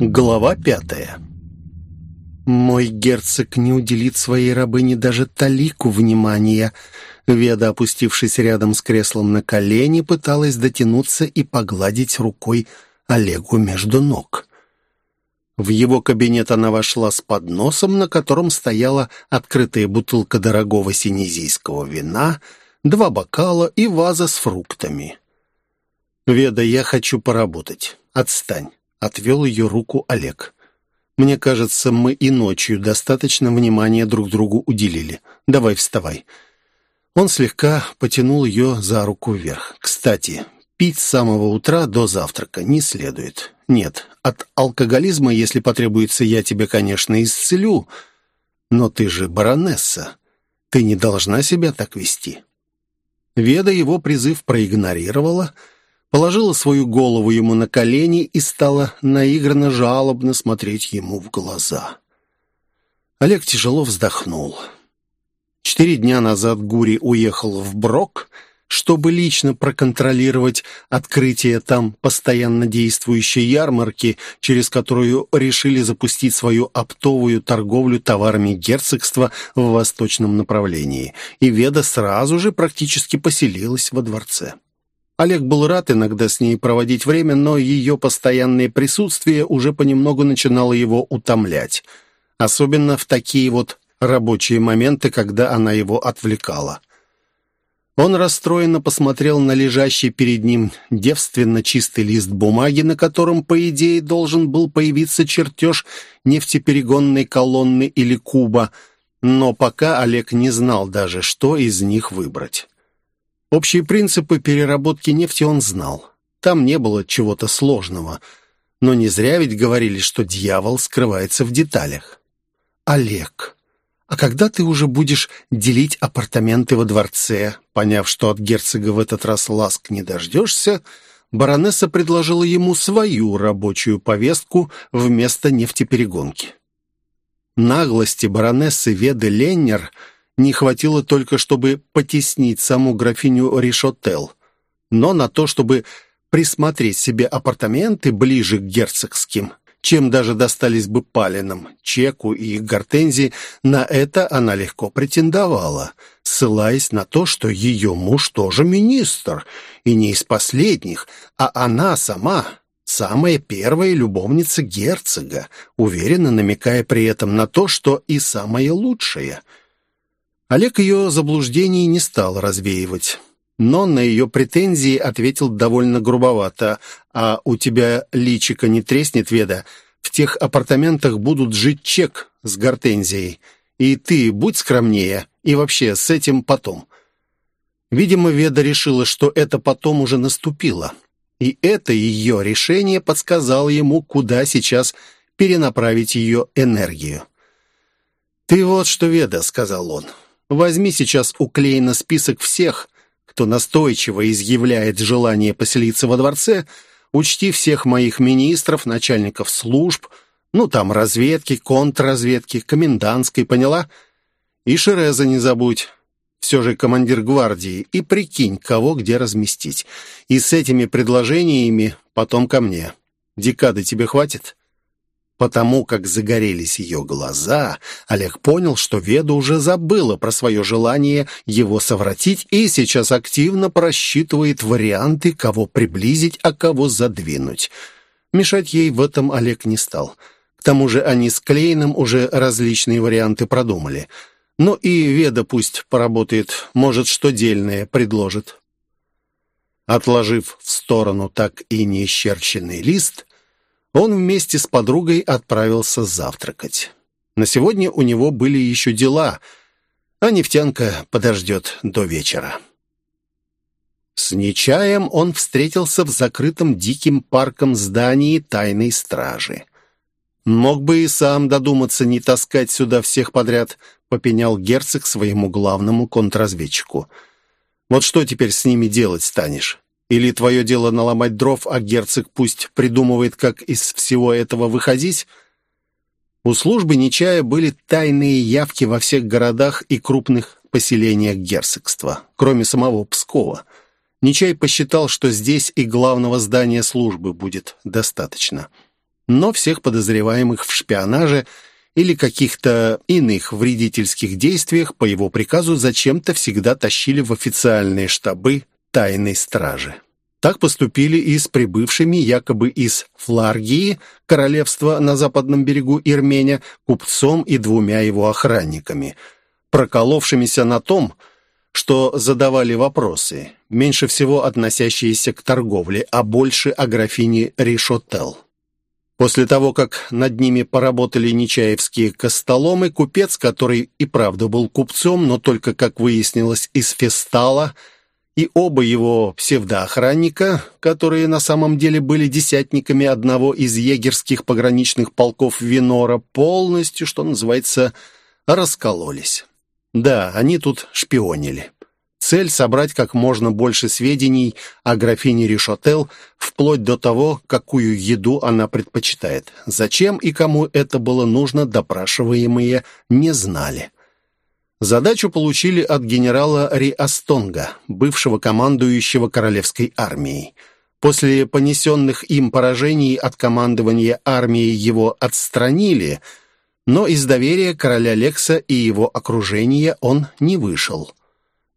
Глава пятая «Мой герцог не уделит своей рабыне даже талику внимания». Веда, опустившись рядом с креслом на колени, пыталась дотянуться и погладить рукой Олегу между ног. В его кабинет она вошла с подносом, на котором стояла открытая бутылка дорогого синезийского вина, два бокала и ваза с фруктами. «Веда, я хочу поработать. Отстань», — отвел ее руку Олег. «Мне кажется, мы и ночью достаточно внимания друг другу уделили. Давай вставай». Он слегка потянул ее за руку вверх. «Кстати, пить с самого утра до завтрака не следует. Нет, от алкоголизма, если потребуется, я тебя, конечно, исцелю, но ты же баронесса. Ты не должна себя так вести». Веда его призыв проигнорировала, — положила свою голову ему на колени и стала наигранно жалобно смотреть ему в глаза. Олег тяжело вздохнул. Четыре дня назад Гури уехал в Брок, чтобы лично проконтролировать открытие там постоянно действующей ярмарки, через которую решили запустить свою оптовую торговлю товарами герцогства в восточном направлении. И Веда сразу же практически поселилась во дворце. Олег был рад иногда с ней проводить время, но ее постоянное присутствие уже понемногу начинало его утомлять. Особенно в такие вот рабочие моменты, когда она его отвлекала. Он расстроенно посмотрел на лежащий перед ним девственно чистый лист бумаги, на котором, по идее, должен был появиться чертеж нефтеперегонной колонны или куба, но пока Олег не знал даже, что из них выбрать. Общие принципы переработки нефти он знал. Там не было чего-то сложного. Но не зря ведь говорили, что дьявол скрывается в деталях. «Олег, а когда ты уже будешь делить апартаменты во дворце?» Поняв, что от герцога в этот раз ласк не дождешься, баронесса предложила ему свою рабочую повестку вместо нефтеперегонки. Наглости баронессы Веды Леннер – не хватило только, чтобы потеснить саму графиню Ришотел, но на то, чтобы присмотреть себе апартаменты ближе к герцогским, чем даже достались бы Палинам, Чеку и Гортензии, на это она легко претендовала, ссылаясь на то, что ее муж тоже министр, и не из последних, а она сама самая первая любовница герцога, уверенно намекая при этом на то, что и самая лучшая – Олег ее заблуждений не стал развеивать, но на ее претензии ответил довольно грубовато. «А у тебя личика не треснет, Веда? В тех апартаментах будут жить чек с гортензией. И ты будь скромнее, и вообще с этим потом». Видимо, Веда решила, что это потом уже наступило. И это ее решение подсказало ему, куда сейчас перенаправить ее энергию. «Ты вот что, Веда», — сказал он, Возьми сейчас у Клейна список всех, кто настойчиво изъявляет желание поселиться во дворце, учти всех моих министров, начальников служб, ну, там, разведки, контрразведки, комендантской, поняла? И Шереза не забудь. Все же командир гвардии. И прикинь, кого где разместить. И с этими предложениями потом ко мне. Декады тебе хватит?» Потому как загорелись ее глаза, Олег понял, что Веда уже забыла про свое желание его совратить и сейчас активно просчитывает варианты, кого приблизить, а кого задвинуть. Мешать ей в этом Олег не стал. К тому же они с Клейном уже различные варианты продумали. Но и Веда пусть поработает, может, что дельное предложит. Отложив в сторону так и не исчерченный лист, он вместе с подругой отправился завтракать. На сегодня у него были еще дела, а нефтянка подождет до вечера. С Нечаем он встретился в закрытом диким парком здании тайной стражи. «Мог бы и сам додуматься не таскать сюда всех подряд», попенял герцог своему главному контрразведчику. «Вот что теперь с ними делать станешь? Или твое дело наломать дров, а герцог пусть придумывает, как из всего этого выходить?» У службы Нечая были тайные явки во всех городах и крупных поселениях герцогства, кроме самого Пскова. Нечай посчитал, что здесь и главного здания службы будет достаточно. но всех подозреваемых в шпионаже или каких-то иных вредительских действиях по его приказу зачем-то всегда тащили в официальные штабы тайной стражи. Так поступили и с прибывшими якобы из Фларгии, королевства на западном берегу Ирменя, купцом и двумя его охранниками, проколовшимися на том, что задавали вопросы, меньше всего относящиеся к торговле, а больше о графине Ришотел. После того, как над ними поработали нечаевские костоломы, купец, который и правда был купцом, но только, как выяснилось, из Фестала – и оба его псевдоохранника, которые на самом деле были десятниками одного из егерских пограничных полков Винора, полностью, что называется, раскололись. Да, они тут шпионили. Цель — собрать как можно больше сведений о графине Ришотел, вплоть до того, какую еду она предпочитает. Зачем и кому это было нужно, допрашиваемые не знали. Задачу получили от генерала Риастонга, бывшего командующего королевской армией. После понесенных им поражений от командования армии его отстранили, но из доверия короля Лекса и его окружения он не вышел.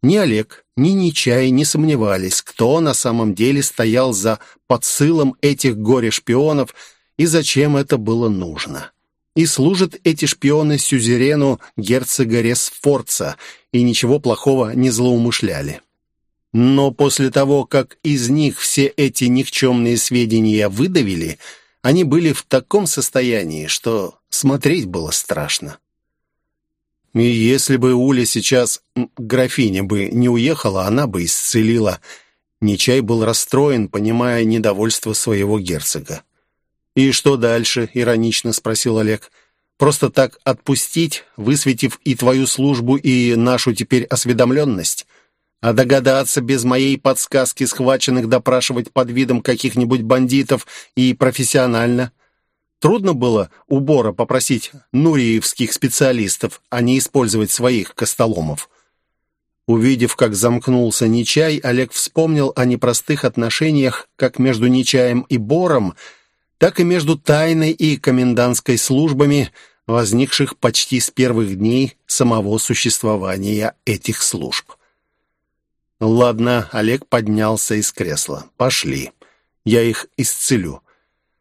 Ни Олег, ни Нечай не сомневались, кто на самом деле стоял за подсылом этих горе-шпионов и зачем это было нужно. И служат эти шпионы сюзерену герцога Ресфорца, и ничего плохого не злоумышляли. Но после того, как из них все эти никчемные сведения выдавили, они были в таком состоянии, что смотреть было страшно. И если бы Уля сейчас, графиня бы, не уехала, она бы исцелила. Нечай был расстроен, понимая недовольство своего герцога. «И что дальше?» — иронично спросил Олег. «Просто так отпустить, высветив и твою службу, и нашу теперь осведомленность? А догадаться без моей подсказки схваченных допрашивать под видом каких-нибудь бандитов и профессионально?» Трудно было у Бора попросить нуриевских специалистов, а не использовать своих костоломов. Увидев, как замкнулся Нечай, Олег вспомнил о непростых отношениях как между Нечаем и Бором, так и между тайной и комендантской службами, возникших почти с первых дней самого существования этих служб. «Ладно», — Олег поднялся из кресла. «Пошли. Я их исцелю.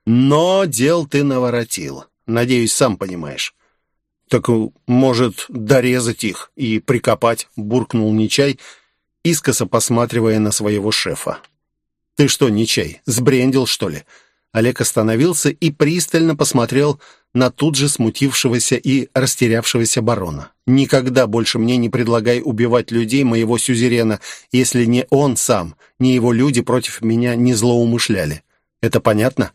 Но дел ты наворотил. Надеюсь, сам понимаешь». «Так, может, дорезать их и прикопать?» — буркнул Нечай, искоса посматривая на своего шефа. «Ты что, Нечай, сбрендил, что ли?» Олег остановился и пристально посмотрел на тут же смутившегося и растерявшегося барона. «Никогда больше мне не предлагай убивать людей моего сюзерена, если не он сам, ни его люди против меня не злоумышляли. Это понятно?»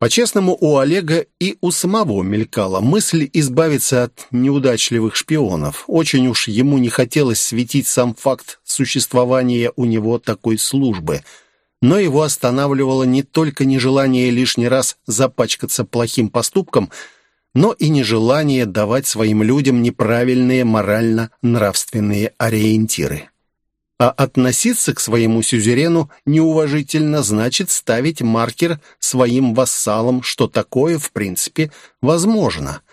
По-честному, у Олега и у самого мелькала мысль избавиться от неудачливых шпионов. Очень уж ему не хотелось светить сам факт существования у него такой службы – но его останавливало не только нежелание лишний раз запачкаться плохим поступком, но и нежелание давать своим людям неправильные морально-нравственные ориентиры. А относиться к своему сюзерену неуважительно значит ставить маркер своим вассалам, что такое, в принципе, возможно –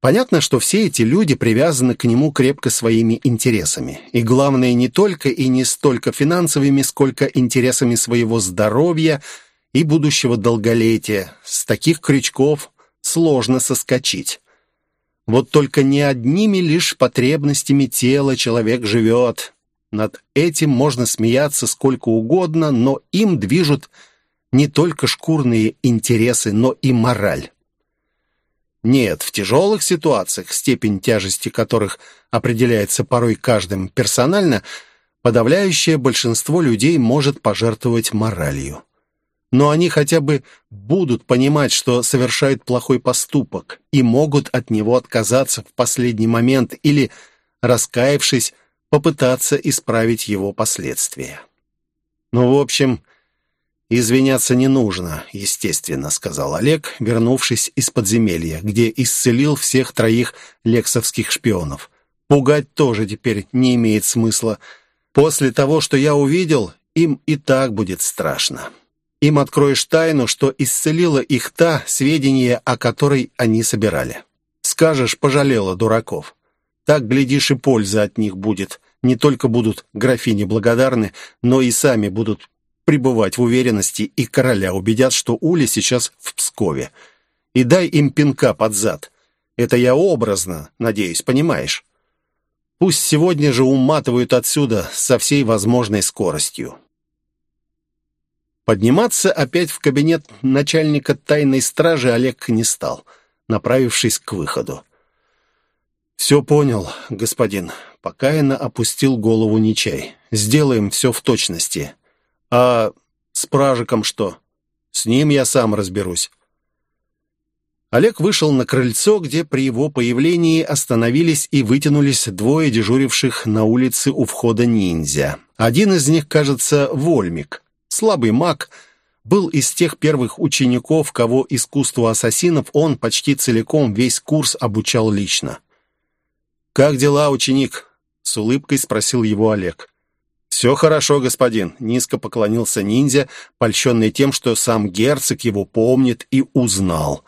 Понятно, что все эти люди привязаны к нему крепко своими интересами. И главное, не только и не столько финансовыми, сколько интересами своего здоровья и будущего долголетия. С таких крючков сложно соскочить. Вот только не одними лишь потребностями тела человек живет. Над этим можно смеяться сколько угодно, но им движут не только шкурные интересы, но и мораль. Нет, в тяжелых ситуациях, степень тяжести которых определяется порой каждым персонально, подавляющее большинство людей может пожертвовать моралью. Но они хотя бы будут понимать, что совершают плохой поступок и могут от него отказаться в последний момент или, раскаявшись, попытаться исправить его последствия. Ну, в общем, «Извиняться не нужно, естественно», — сказал Олег, вернувшись из подземелья, где исцелил всех троих лексовских шпионов. «Пугать тоже теперь не имеет смысла. После того, что я увидел, им и так будет страшно. Им откроешь тайну, что исцелила их та, сведения о которой они собирали. Скажешь, пожалела дураков. Так, глядишь, и польза от них будет. Не только будут графини благодарны, но и сами будут пребывать в уверенности, и короля убедят, что Уля сейчас в Пскове. И дай им пинка под зад. Это я образно, надеюсь, понимаешь? Пусть сегодня же уматывают отсюда со всей возможной скоростью. Подниматься опять в кабинет начальника тайной стражи Олег не стал, направившись к выходу. «Все понял, господин», — покаянно опустил голову Нечай. «Сделаем все в точности. А с Пражиком что? С ним я сам разберусь. Олег вышел на крыльцо, где при его появлении остановились и вытянулись двое дежуривших на улице у входа ниндзя. Один из них, кажется, Вольмик. Слабый маг, был из тех первых учеников, кого искусству ассасинов он почти целиком весь курс обучал лично. «Как дела, ученик?» — с улыбкой спросил его Олег. «Все хорошо, господин», — низко поклонился ниндзя, польщенный тем, что сам герцог его помнит и узнал.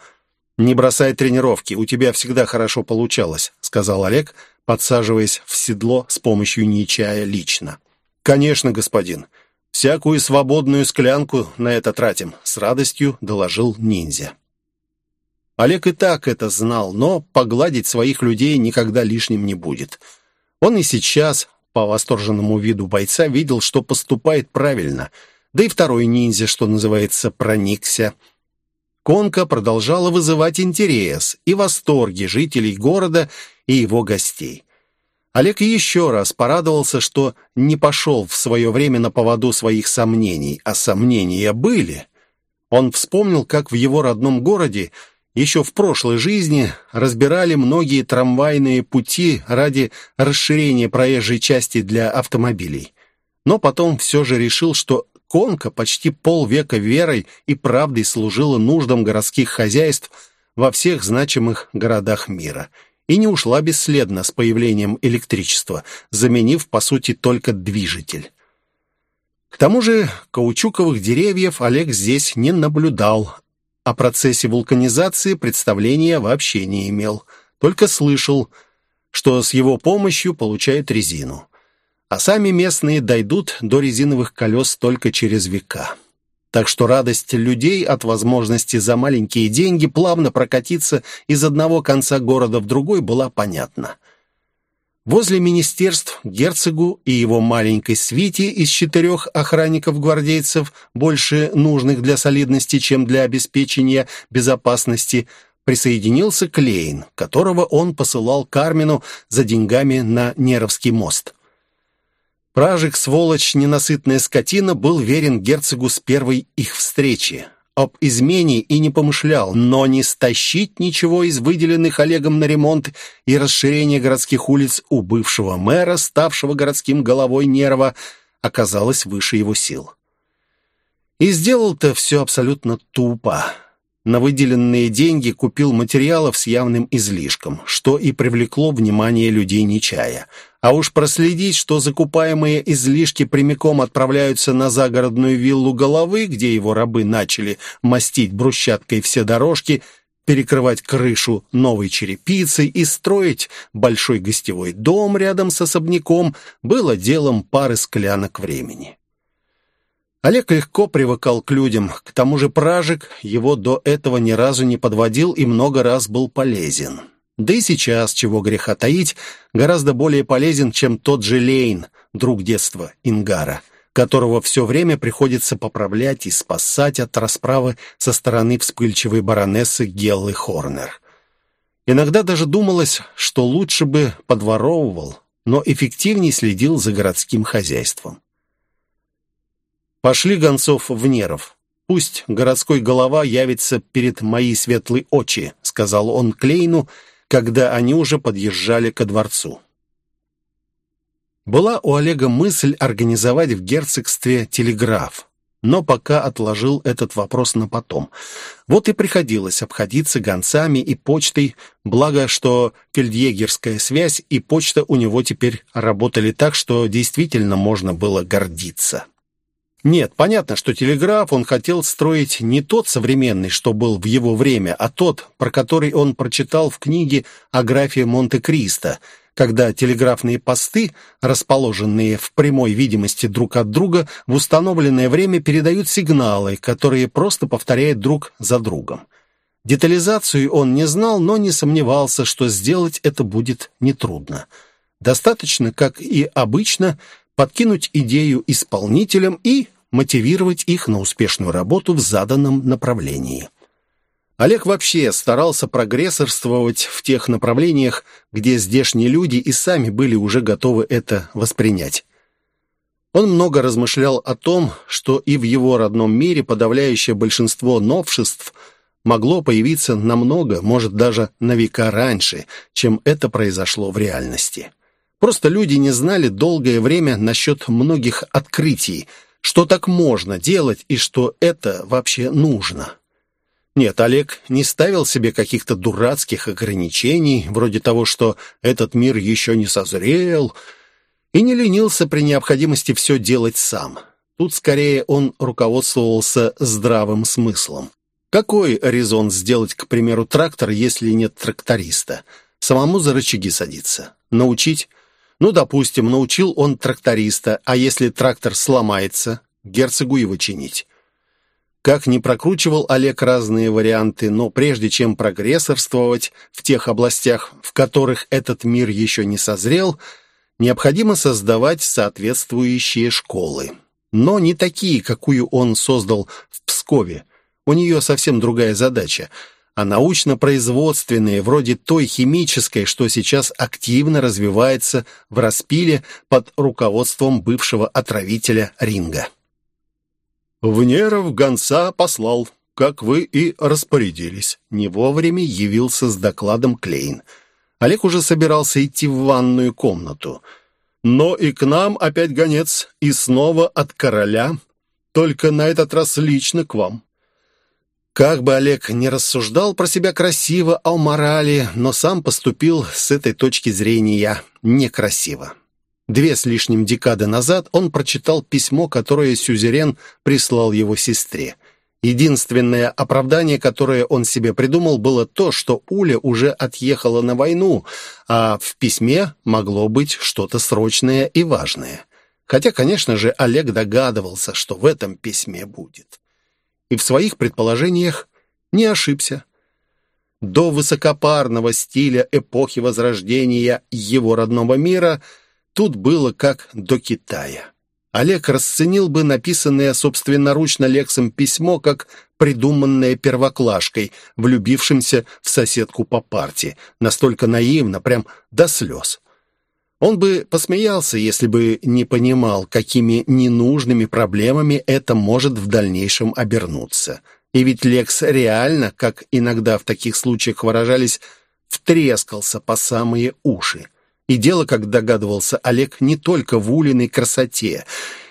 «Не бросай тренировки, у тебя всегда хорошо получалось», — сказал Олег, подсаживаясь в седло с помощью Нечая лично. «Конечно, господин. Всякую свободную склянку на это тратим», — с радостью доложил ниндзя. Олег и так это знал, но погладить своих людей никогда лишним не будет. Он и сейчас по восторженному виду бойца видел, что поступает правильно. Да и второй ниндзя, что называется, проникся. Конка продолжала вызывать интерес и восторги жителей города и его гостей. Олег еще раз порадовался, что не пошел в свое время на поводу своих сомнений, а сомнения были. Он вспомнил, как в его родном городе еще в прошлой жизни разбирали многие трамвайные пути ради расширения проезжей части для автомобилей. Но потом все же решил, что конка почти полвека верой и правдой служила нуждам городских хозяйств во всех значимых городах мира и не ушла бесследно с появлением электричества, заменив, по сути, только движитель. К тому же каучуковых деревьев Олег здесь не наблюдал, о процессе вулканизации представления вообще не имел, только слышал, что с его помощью получают резину. А сами местные дойдут до резиновых колес только через века. Так что радость людей от возможности за маленькие деньги плавно прокатиться из одного конца города в другой была понятна. Возле министерств герцогу и его маленькой свите из четырех охранников-гвардейцев, больше нужных для солидности, чем для обеспечения безопасности, присоединился Клейн, которого он посылал Кармину за деньгами на Неровский мост. Пражик, сволочь, ненасытная скотина, был верен герцогу с первой их встречи об измене и не помышлял, но не стащить ничего из выделенных Олегом на ремонт и расширение городских улиц у бывшего мэра, ставшего городским головой Нерва, оказалось выше его сил. И сделал-то все абсолютно тупо. На выделенные деньги купил материалов с явным излишком, что и привлекло внимание людей Нечая. А уж проследить, что закупаемые излишки прямиком отправляются на загородную виллу головы, где его рабы начали мастить брусчаткой все дорожки, перекрывать крышу новой черепицей и строить большой гостевой дом рядом с особняком, было делом пары склянок времени. Олег легко привыкал к людям, к тому же Пражик его до этого ни разу не подводил и много раз был полезен. Да и сейчас, чего греха таить, гораздо более полезен, чем тот же Лейн, друг детства Ингара, которого все время приходится поправлять и спасать от расправы со стороны вспыльчивой баронессы Геллы Хорнер. Иногда даже думалось, что лучше бы подворовывал, но эффективнее следил за городским хозяйством. Пошли гонцов в Неров. Пусть городской голова явится перед мои светлые очи, сказал он Клейну, когда они уже подъезжали ко дворцу. Была у Олега мысль организовать в герцогстве телеграф, но пока отложил этот вопрос на потом. Вот и приходилось обходиться гонцами и почтой, благо, что фельдъегерская связь и почта у него теперь работали так, что действительно можно было гордиться. Нет, понятно, что телеграф он хотел строить не тот современный, что был в его время, а тот, про который он прочитал в книге о графе Монте-Кристо, когда телеграфные посты, расположенные в прямой видимости друг от друга, в установленное время передают сигналы, которые просто повторяют друг за другом. Детализацию он не знал, но не сомневался, что сделать это будет нетрудно. Достаточно, как и обычно, подкинуть идею исполнителям и мотивировать их на успешную работу в заданном направлении. Олег вообще старался прогрессорствовать в тех направлениях, где здешние люди и сами были уже готовы это воспринять. Он много размышлял о том, что и в его родном мире подавляющее большинство новшеств могло появиться намного, может даже на века раньше, чем это произошло в реальности. Просто люди не знали долгое время насчет многих открытий, что так можно делать и что это вообще нужно. Нет, Олег не ставил себе каких-то дурацких ограничений, вроде того, что этот мир еще не созрел, и не ленился при необходимости все делать сам. Тут скорее он руководствовался здравым смыслом. Какой резон сделать, к примеру, трактор, если нет тракториста? Самому за рычаги садиться? Научить? Ну, допустим, научил он тракториста, а если трактор сломается, герцогу его чинить. Как ни прокручивал Олег разные варианты, но прежде чем прогрессорствовать в тех областях, в которых этот мир еще не созрел, необходимо создавать соответствующие школы. Но не такие, какую он создал в Пскове. У нее совсем другая задача – а научно-производственные, вроде той химической, что сейчас активно развивается в распиле под руководством бывшего отравителя Ринга. «Внеров гонца послал, как вы и распорядились». Не вовремя явился с докладом Клейн. Олег уже собирался идти в ванную комнату. «Но и к нам опять гонец, и снова от короля, только на этот раз лично к вам. Как бы Олег не рассуждал про себя красиво о морали, но сам поступил с этой точки зрения некрасиво. Две с лишним декады назад он прочитал письмо, которое Сюзерен прислал его сестре. Единственное оправдание, которое он себе придумал, было то, что Уля уже отъехала на войну, а в письме могло быть что-то срочное и важное. Хотя, конечно же, Олег догадывался, что в этом письме будет и в своих предположениях не ошибся. До высокопарного стиля эпохи Возрождения его родного мира тут было как до Китая. Олег расценил бы написанное собственноручно Лексом письмо как придуманное первоклашкой, влюбившимся в соседку по парте, настолько наивно, прям до слез. Он бы посмеялся, если бы не понимал, какими ненужными проблемами это может в дальнейшем обернуться. И ведь Лекс реально, как иногда в таких случаях выражались, втрескался по самые уши. И дело, как догадывался Олег, не только в Улиной красоте.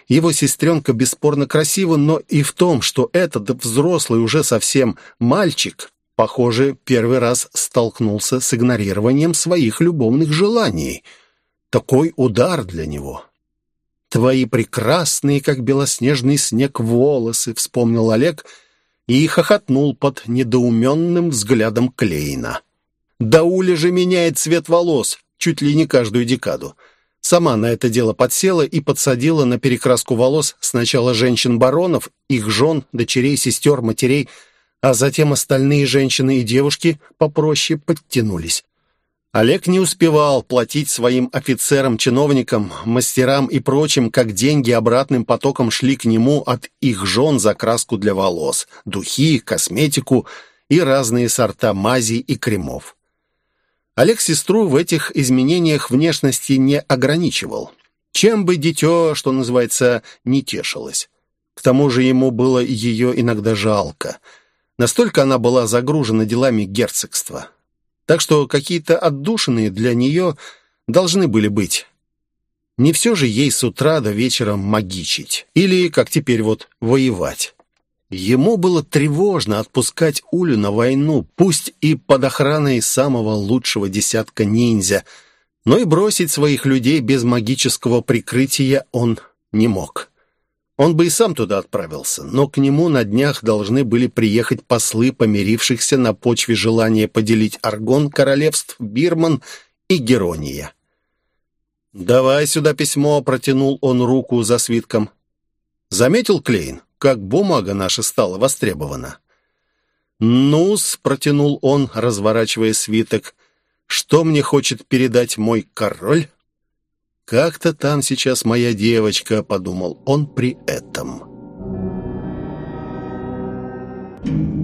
Его сестренка бесспорно красива, но и в том, что этот взрослый уже совсем мальчик, похоже, первый раз столкнулся с игнорированием своих любовных желаний – такой удар для него. «Твои прекрасные, как белоснежный снег, волосы», — вспомнил Олег и хохотнул под недоуменным взглядом Клейна. «Дауля же меняет цвет волос чуть ли не каждую декаду. Сама на это дело подсела и подсадила на перекраску волос сначала женщин-баронов, их жен, дочерей, сестер, матерей, а затем остальные женщины и девушки попроще подтянулись. Олег не успевал платить своим офицерам, чиновникам, мастерам и прочим, как деньги обратным потоком шли к нему от их жен за краску для волос, духи, косметику и разные сорта мазей и кремов. Олег сестру в этих изменениях внешности не ограничивал. Чем бы дитё, что называется, не тешилось. К тому же ему было ее иногда жалко. Настолько она была загружена делами герцогства. Так что какие-то отдушины для нее должны были быть. Не все же ей с утра до вечера магичить. Или, как теперь вот, воевать. Ему было тревожно отпускать Улю на войну, пусть и под охраной самого лучшего десятка ниндзя, но и бросить своих людей без магического прикрытия он не мог. Он бы и сам туда отправился, но к нему на днях должны были приехать послы, помирившихся на почве желания поделить Аргон королевств Бирман и Герония. «Давай сюда письмо», — протянул он руку за свитком. Заметил Клейн, как бумага наша стала востребована? «Ну-с», — протянул он, разворачивая свиток, — «что мне хочет передать мой король?» «Как-то там сейчас моя девочка», — подумал он при этом. Thank you.